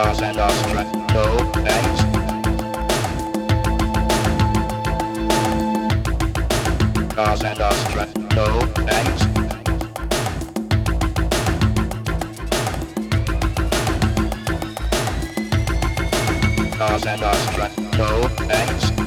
Cars and Australia. No thanks. Cars and Australia. No thanks. Cars and Australia. No thanks.